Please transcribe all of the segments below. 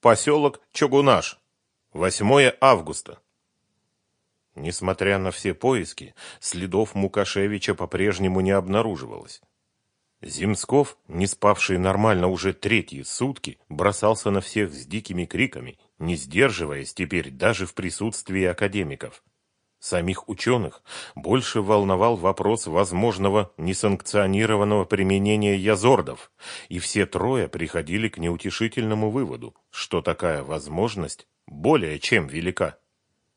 Поселок Чугунаш. 8 августа. Несмотря на все поиски, следов Мукашевича по-прежнему не обнаруживалось. Земсков, не спавший нормально уже третьи сутки, бросался на всех с дикими криками, не сдерживаясь теперь даже в присутствии академиков. Самих ученых больше волновал вопрос возможного несанкционированного применения язордов, и все трое приходили к неутешительному выводу, что такая возможность более чем велика.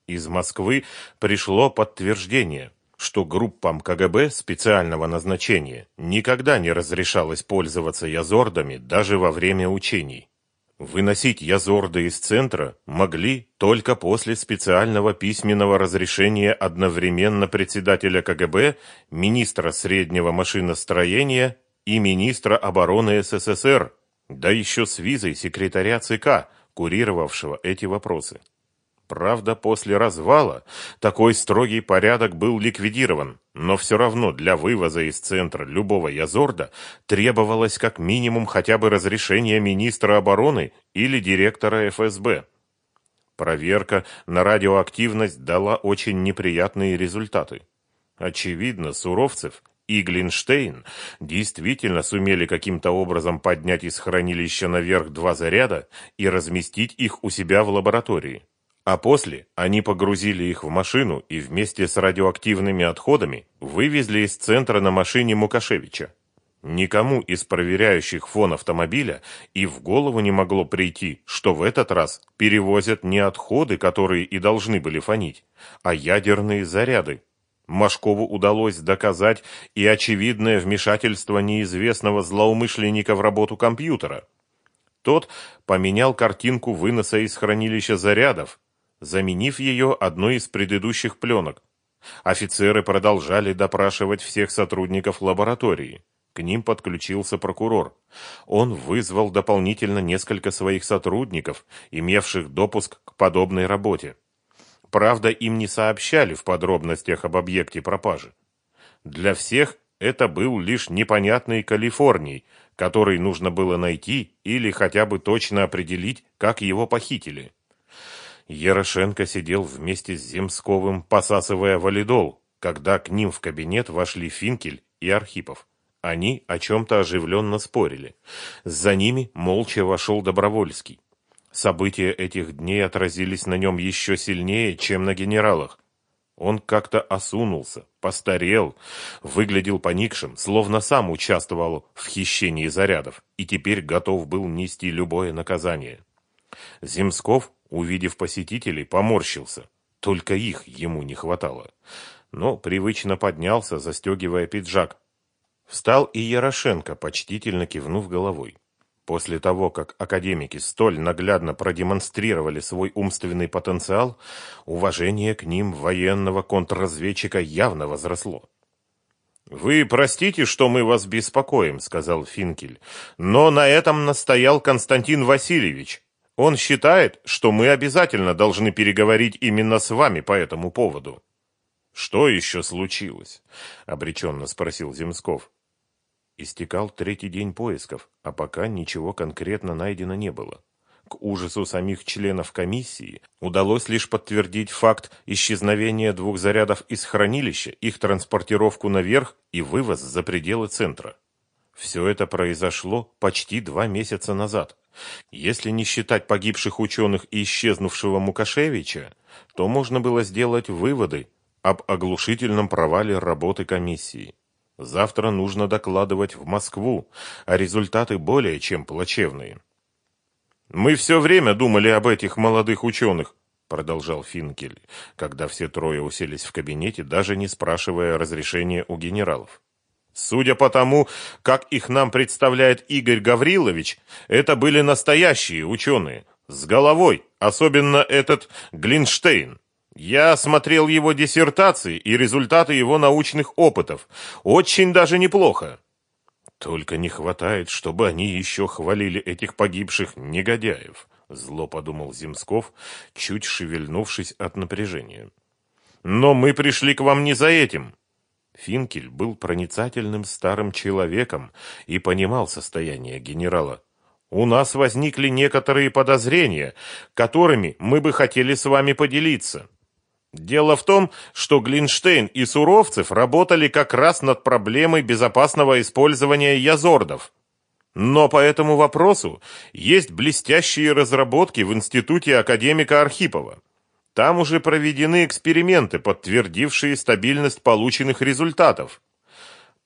Из Москвы пришло подтверждение, что группам КГБ специального назначения никогда не разрешалось пользоваться язордами даже во время учений. Выносить язорды из центра могли только после специального письменного разрешения одновременно председателя КГБ, министра среднего машиностроения и министра обороны СССР, да еще с визой секретаря ЦК, курировавшего эти вопросы. Правда, после развала такой строгий порядок был ликвидирован, но все равно для вывоза из центра любого Язорда требовалось как минимум хотя бы разрешение министра обороны или директора ФСБ. Проверка на радиоактивность дала очень неприятные результаты. Очевидно, Суровцев и Глинштейн действительно сумели каким-то образом поднять из хранилища наверх два заряда и разместить их у себя в лаборатории. А после они погрузили их в машину и вместе с радиоактивными отходами вывезли из центра на машине Мукашевича. Никому из проверяющих фон автомобиля и в голову не могло прийти, что в этот раз перевозят не отходы, которые и должны были фонить, а ядерные заряды. Машкову удалось доказать и очевидное вмешательство неизвестного злоумышленника в работу компьютера. Тот поменял картинку выноса из хранилища зарядов, заменив ее одной из предыдущих пленок. Офицеры продолжали допрашивать всех сотрудников лаборатории. К ним подключился прокурор. Он вызвал дополнительно несколько своих сотрудников, имевших допуск к подобной работе. Правда, им не сообщали в подробностях об объекте пропажи. Для всех это был лишь непонятный Калифорний, который нужно было найти или хотя бы точно определить, как его похитили. Ярошенко сидел вместе с Земсковым, посасывая валидол, когда к ним в кабинет вошли Финкель и Архипов. Они о чем-то оживленно спорили. За ними молча вошел Добровольский. События этих дней отразились на нем еще сильнее, чем на генералах. Он как-то осунулся, постарел, выглядел поникшим, словно сам участвовал в хищении зарядов и теперь готов был нести любое наказание. Земсков увидев посетителей, поморщился. Только их ему не хватало. Но привычно поднялся, застегивая пиджак. Встал и Ярошенко, почтительно кивнув головой. После того, как академики столь наглядно продемонстрировали свой умственный потенциал, уважение к ним военного контрразведчика явно возросло. «Вы простите, что мы вас беспокоим», — сказал Финкель, — «но на этом настоял Константин Васильевич. Он считает, что мы обязательно должны переговорить именно с вами по этому поводу. Что еще случилось? обреченно спросил Земсков. Истекал третий день поисков, а пока ничего конкретно найдено не было. К ужасу самих членов комиссии удалось лишь подтвердить факт исчезновения двух зарядов из хранилища, их транспортировку наверх и вывоз за пределы центра. Все это произошло почти два месяца назад. Если не считать погибших ученых и исчезнувшего Мукашевича, то можно было сделать выводы об оглушительном провале работы комиссии. Завтра нужно докладывать в Москву, а результаты более чем плачевные. «Мы все время думали об этих молодых ученых», продолжал Финкель, когда все трое уселись в кабинете, даже не спрашивая разрешения у генералов. Судя по тому, как их нам представляет Игорь Гаврилович, это были настоящие ученые, с головой, особенно этот Глинштейн. Я смотрел его диссертации и результаты его научных опытов. Очень даже неплохо. Только не хватает, чтобы они еще хвалили этих погибших негодяев, зло подумал Земсков, чуть шевельнувшись от напряжения. Но мы пришли к вам не за этим. Финкель был проницательным старым человеком и понимал состояние генерала. У нас возникли некоторые подозрения, которыми мы бы хотели с вами поделиться. Дело в том, что Глинштейн и Суровцев работали как раз над проблемой безопасного использования язордов. Но по этому вопросу есть блестящие разработки в институте академика Архипова. Там уже проведены эксперименты, подтвердившие стабильность полученных результатов.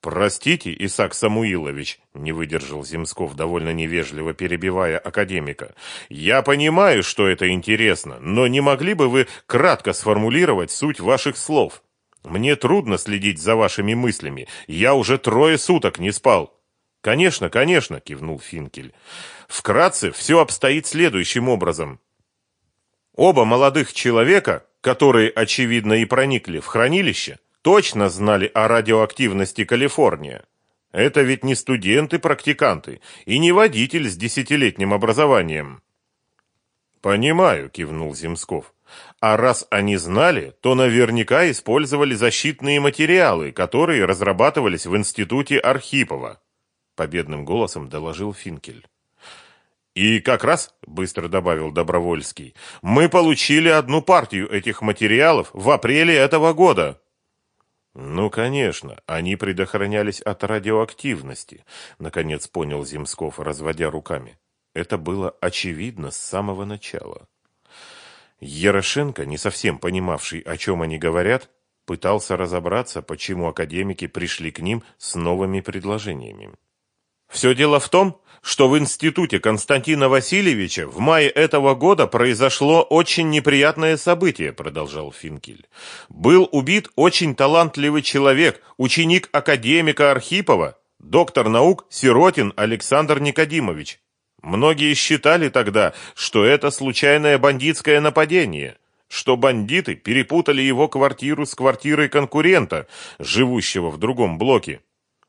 «Простите, Исаак Самуилович», — не выдержал Земсков, довольно невежливо перебивая академика, «я понимаю, что это интересно, но не могли бы вы кратко сформулировать суть ваших слов? Мне трудно следить за вашими мыслями, я уже трое суток не спал». «Конечно, конечно», — кивнул Финкель. «Вкратце все обстоит следующим образом. Оба молодых человека, которые, очевидно, и проникли в хранилище, точно знали о радиоактивности Калифорния. Это ведь не студенты-практиканты и не водитель с десятилетним образованием. Понимаю, кивнул Земсков. А раз они знали, то наверняка использовали защитные материалы, которые разрабатывались в институте Архипова, победным голосом доложил Финкель. И как раз, быстро добавил Добровольский, мы получили одну партию этих материалов в апреле этого года. Ну, конечно, они предохранялись от радиоактивности, наконец понял Земсков, разводя руками. Это было очевидно с самого начала. Ярошенко, не совсем понимавший, о чем они говорят, пытался разобраться, почему академики пришли к ним с новыми предложениями. Все дело в том, что в институте Константина Васильевича в мае этого года произошло очень неприятное событие, продолжал Финкель. Был убит очень талантливый человек, ученик академика Архипова, доктор наук Сиротин Александр Никодимович. Многие считали тогда, что это случайное бандитское нападение, что бандиты перепутали его квартиру с квартирой конкурента, живущего в другом блоке.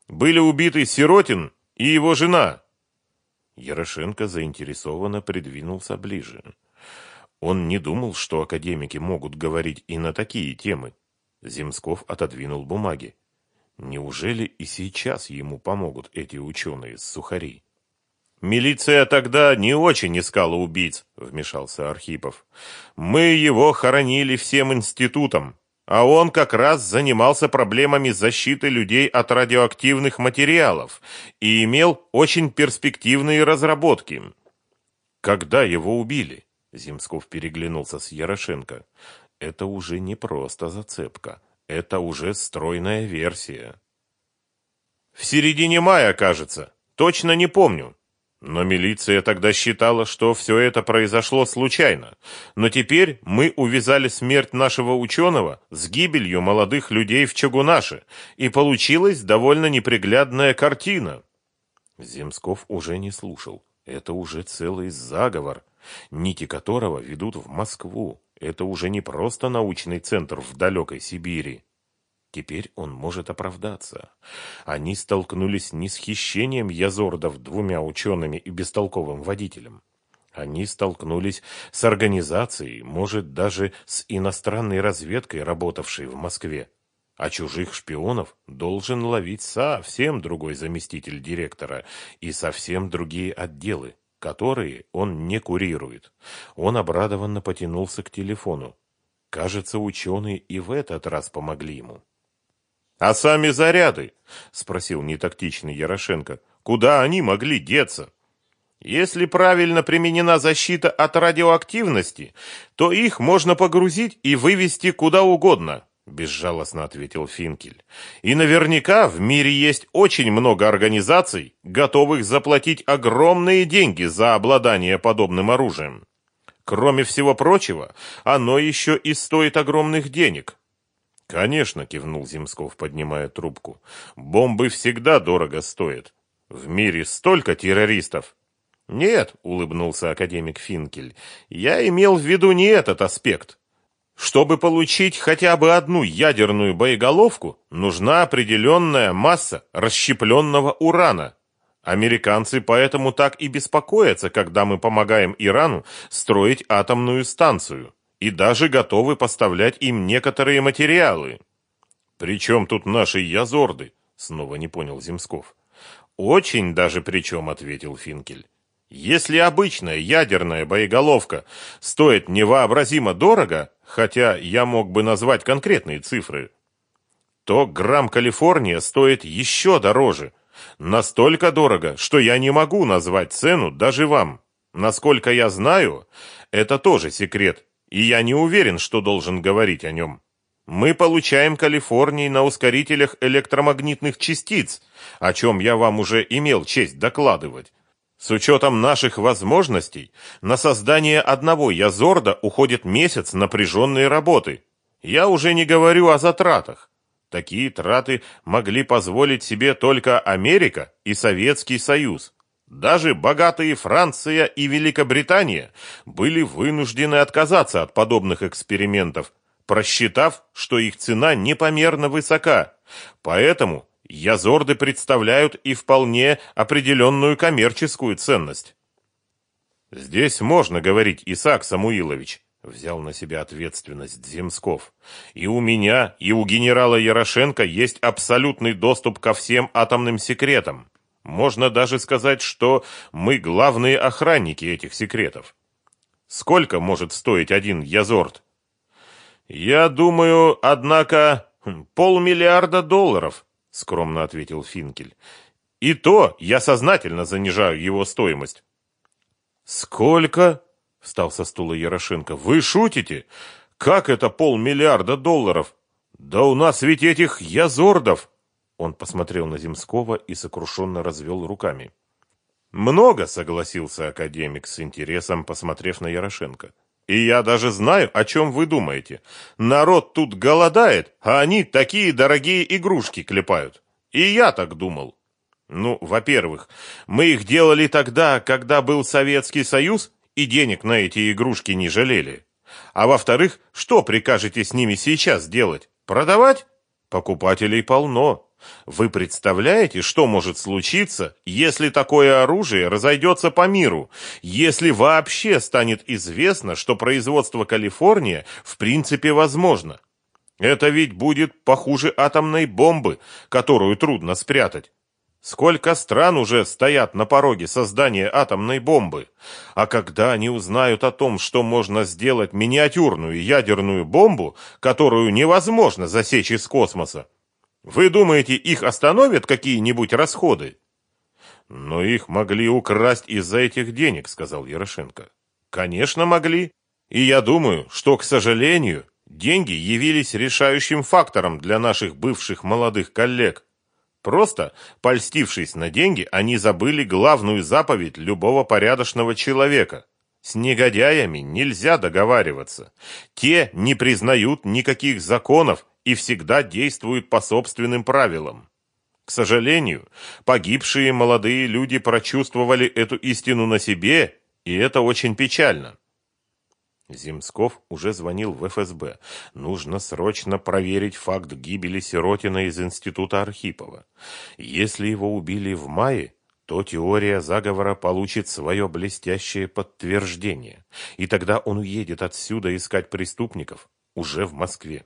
Были убиты Сиротин и его жена. Ярошенко заинтересованно придвинулся ближе. Он не думал, что академики могут говорить и на такие темы. Земсков отодвинул бумаги. Неужели и сейчас ему помогут эти ученые с сухари? «Милиция тогда не очень искала убийц», — вмешался Архипов. «Мы его хоронили всем институтом. А он как раз занимался проблемами защиты людей от радиоактивных материалов и имел очень перспективные разработки. Когда его убили? Земсков переглянулся с Ярошенко. Это уже не просто зацепка, это уже стройная версия. В середине мая, кажется. Точно не помню. Но милиция тогда считала, что все это произошло случайно. Но теперь мы увязали смерть нашего ученого с гибелью молодых людей в Чагунаше, и получилась довольно неприглядная картина. Земсков уже не слушал. Это уже целый заговор, нити которого ведут в Москву. Это уже не просто научный центр в далекой Сибири. Теперь он может оправдаться. Они столкнулись не с хищением Язордов двумя учеными и бестолковым водителем. Они столкнулись с организацией, может, даже с иностранной разведкой, работавшей в Москве. А чужих шпионов должен ловить совсем другой заместитель директора и совсем другие отделы, которые он не курирует. Он обрадованно потянулся к телефону. Кажется, ученые и в этот раз помогли ему. А сами заряды, спросил нетактичный Ярошенко. Куда они могли деться? Если правильно применена защита от радиоактивности, то их можно погрузить и вывести куда угодно, безжалостно ответил Финкель. И наверняка в мире есть очень много организаций, готовых заплатить огромные деньги за обладание подобным оружием. Кроме всего прочего, оно еще и стоит огромных денег. Конечно, кивнул Земсков, поднимая трубку. Бомбы всегда дорого стоят. В мире столько террористов. Нет, улыбнулся академик Финкель. Я имел в виду не этот аспект. Чтобы получить хотя бы одну ядерную боеголовку, нужна определенная масса расщепленного урана. Американцы поэтому так и беспокоятся, когда мы помогаем Ирану строить атомную станцию и даже готовы поставлять им некоторые материалы. Причем тут наши язорды? Снова не понял Земсков. Очень даже причем, ответил Финкель. Если обычная ядерная боеголовка стоит невообразимо дорого, хотя я мог бы назвать конкретные цифры, то грамм Калифорния стоит еще дороже. Настолько дорого, что я не могу назвать цену даже вам. Насколько я знаю, это тоже секрет, и я не уверен, что должен говорить о нем. Мы получаем Калифорнии на ускорителях электромагнитных частиц, о чем я вам уже имел честь докладывать. С учетом наших возможностей, на создание одного Язорда уходит месяц напряженной работы. Я уже не говорю о затратах. Такие траты могли позволить себе только Америка и Советский Союз. Даже богатые Франция и Великобритания были вынуждены отказаться от подобных экспериментов, просчитав, что их цена непомерно высока. Поэтому язорды представляют и вполне определенную коммерческую ценность. Здесь можно говорить, Исаак Самуилович, Взял на себя ответственность Земсков. И у меня, и у генерала Ярошенко есть абсолютный доступ ко всем атомным секретам. Можно даже сказать, что мы главные охранники этих секретов. Сколько может стоить один Язорт? Я думаю, однако, хм, полмиллиарда долларов, скромно ответил Финкель. И то я сознательно занижаю его стоимость. Сколько? Встал со стула Ярошенко. Вы шутите? Как это полмиллиарда долларов? Да у нас ведь этих язордов! Он посмотрел на Земского и сокрушенно развел руками. Много, согласился академик с интересом, посмотрев на Ярошенко. И я даже знаю, о чем вы думаете. Народ тут голодает, а они такие дорогие игрушки клепают. И я так думал. Ну, во-первых, мы их делали тогда, когда был Советский Союз, и денег на эти игрушки не жалели. А во-вторых, что прикажете с ними сейчас делать? Продавать? Покупателей полно. Вы представляете, что может случиться, если такое оружие разойдется по миру, если вообще станет известно, что производство Калифорния в принципе возможно? Это ведь будет похуже атомной бомбы, которую трудно спрятать. Сколько стран уже стоят на пороге создания атомной бомбы? А когда они узнают о том, что можно сделать миниатюрную ядерную бомбу, которую невозможно засечь из космоса, вы думаете, их остановят какие-нибудь расходы? Но их могли украсть из-за этих денег, сказал Ярошенко. Конечно, могли. И я думаю, что, к сожалению, деньги явились решающим фактором для наших бывших молодых коллег. Просто, польстившись на деньги, они забыли главную заповедь любого порядочного человека. С негодяями нельзя договариваться. Те не признают никаких законов и всегда действуют по собственным правилам. К сожалению, погибшие молодые люди прочувствовали эту истину на себе, и это очень печально. Земсков уже звонил в ФСБ. Нужно срочно проверить факт гибели Сиротина из института Архипова. Если его убили в мае, то теория заговора получит свое блестящее подтверждение, и тогда он уедет отсюда искать преступников уже в Москве.